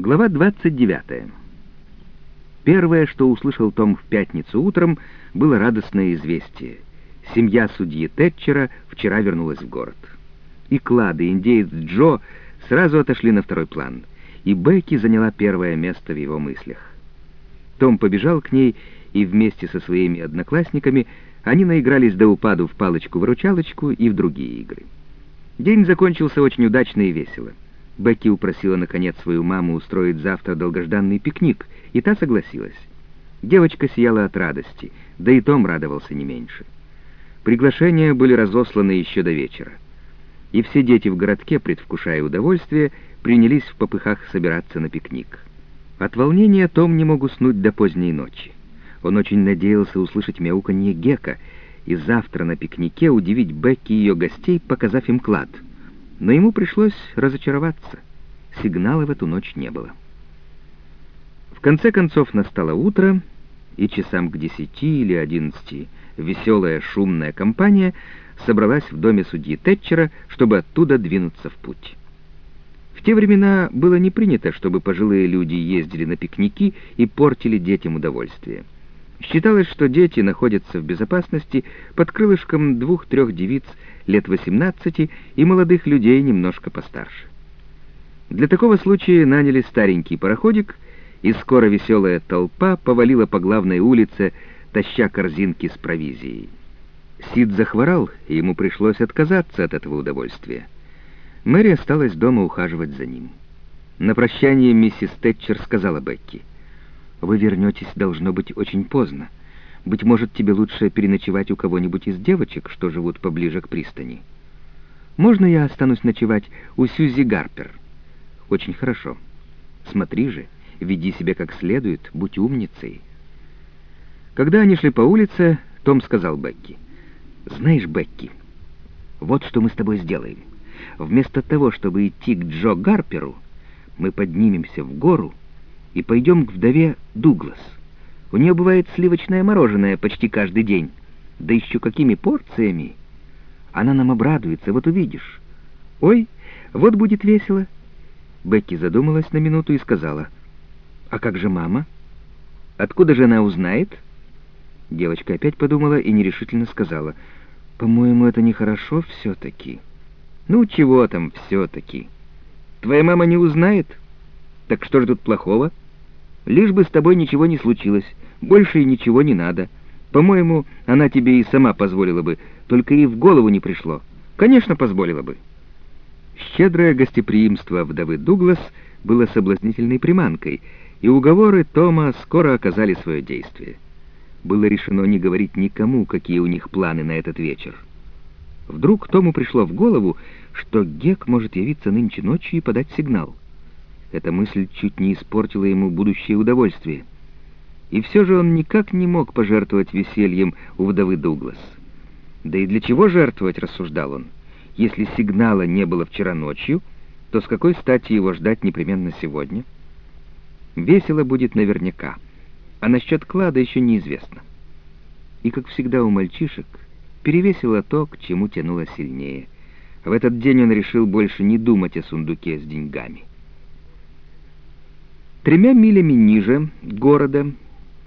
Глава 29. Первое, что услышал Том в пятницу утром, было радостное известие. Семья судьи Тэтчера вчера вернулась в город. И Клад, и индеец Джо сразу отошли на второй план, и Бекки заняла первое место в его мыслях. Том побежал к ней, и вместе со своими одноклассниками они наигрались до упаду в палочку-выручалочку и в другие игры. День закончился очень удачно и весело. Бекки упросила, наконец, свою маму устроить завтра долгожданный пикник, и та согласилась. Девочка сияла от радости, да и Том радовался не меньше. Приглашения были разосланы еще до вечера. И все дети в городке, предвкушая удовольствие, принялись в попыхах собираться на пикник. От волнения Том не мог уснуть до поздней ночи. Он очень надеялся услышать мяуканье Гека и завтра на пикнике удивить Бекки и ее гостей, показав им клад — но ему пришлось разочароваться. Сигнала в эту ночь не было. В конце концов настало утро, и часам к десяти или одиннадцати веселая шумная компания собралась в доме судьи Тэтчера, чтобы оттуда двинуться в путь. В те времена было не принято, чтобы пожилые люди ездили на пикники и портили детям удовольствие. Считалось, что дети находятся в безопасности под крылышком двух-трех девиц лет 18 и молодых людей немножко постарше. Для такого случая наняли старенький пароходик, и скоро веселая толпа повалила по главной улице, таща корзинки с провизией. Сид захворал, и ему пришлось отказаться от этого удовольствия. Мэри осталась дома ухаживать за ним. На прощание миссис Тэтчер сказала Бекки — вы вернетесь, должно быть, очень поздно. Быть может, тебе лучше переночевать у кого-нибудь из девочек, что живут поближе к пристани. Можно я останусь ночевать у Сьюзи Гарпер? Очень хорошо. Смотри же, веди себя как следует, будь умницей. Когда они шли по улице, Том сказал Бекки. «Знаешь, Бекки, вот что мы с тобой сделаем. Вместо того, чтобы идти к Джо Гарперу, мы поднимемся в гору и пойдем к вдове Дуглас. У нее бывает сливочное мороженое почти каждый день. Да еще какими порциями! Она нам обрадуется, вот увидишь. Ой, вот будет весело. Бекки задумалась на минуту и сказала, «А как же мама? Откуда же она узнает?» Девочка опять подумала и нерешительно сказала, «По-моему, это нехорошо все-таки». «Ну, чего там все-таки? Твоя мама не узнает? Так что же тут плохого?» Лишь бы с тобой ничего не случилось, больше и ничего не надо. По-моему, она тебе и сама позволила бы, только и в голову не пришло. Конечно, позволила бы». Щедрое гостеприимство вдовы Дуглас было соблазнительной приманкой, и уговоры Тома скоро оказали свое действие. Было решено не говорить никому, какие у них планы на этот вечер. Вдруг Тому пришло в голову, что Гек может явиться нынче ночью и подать сигнал — эта мысль чуть не испортила ему будущее удовольствие. И все же он никак не мог пожертвовать весельем у вдовы Дуглас. Да и для чего жертвовать, рассуждал он. Если сигнала не было вчера ночью, то с какой стати его ждать непременно сегодня? Весело будет наверняка, а насчет клада еще неизвестно. И, как всегда у мальчишек, перевесило то, к чему тянуло сильнее. В этот день он решил больше не думать о сундуке с деньгами. Тремя милями ниже города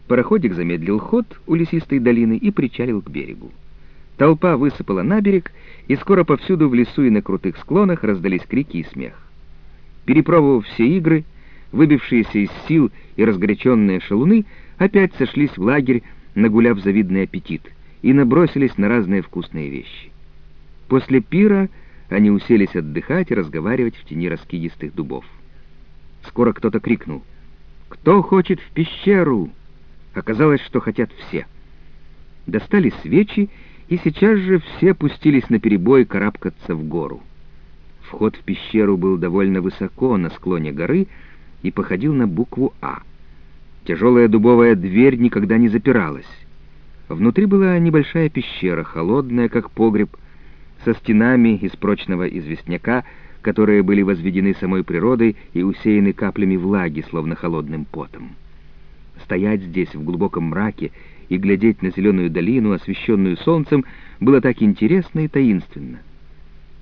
пароходик замедлил ход у лесистой долины и причалил к берегу. Толпа высыпала на берег, и скоро повсюду в лесу и на крутых склонах раздались крики и смех. Перепробовав все игры, выбившиеся из сил и разгоряченные шалуны опять сошлись в лагерь, нагуляв завидный аппетит, и набросились на разные вкусные вещи. После пира они уселись отдыхать и разговаривать в тени раскидистых дубов. Скоро кто-то крикнул «Кто хочет в пещеру?» Оказалось, что хотят все. Достали свечи, и сейчас же все пустились на перебой карабкаться в гору. Вход в пещеру был довольно высоко на склоне горы и походил на букву «А». Тяжелая дубовая дверь никогда не запиралась. Внутри была небольшая пещера, холодная, как погреб, со стенами из прочного известняка, которые были возведены самой природой и усеяны каплями влаги, словно холодным потом. Стоять здесь в глубоком мраке и глядеть на зеленую долину, освещенную солнцем, было так интересно и таинственно.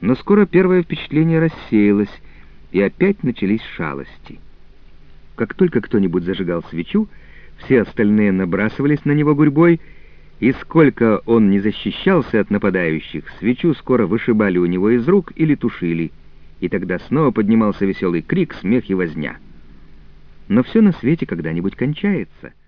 Но скоро первое впечатление рассеялось, и опять начались шалости. Как только кто-нибудь зажигал свечу, все остальные набрасывались на него гурьбой, и сколько он не защищался от нападающих, свечу скоро вышибали у него из рук или тушили, и тогда снова поднимался веселый крик, смех и возня. Но все на свете когда-нибудь кончается —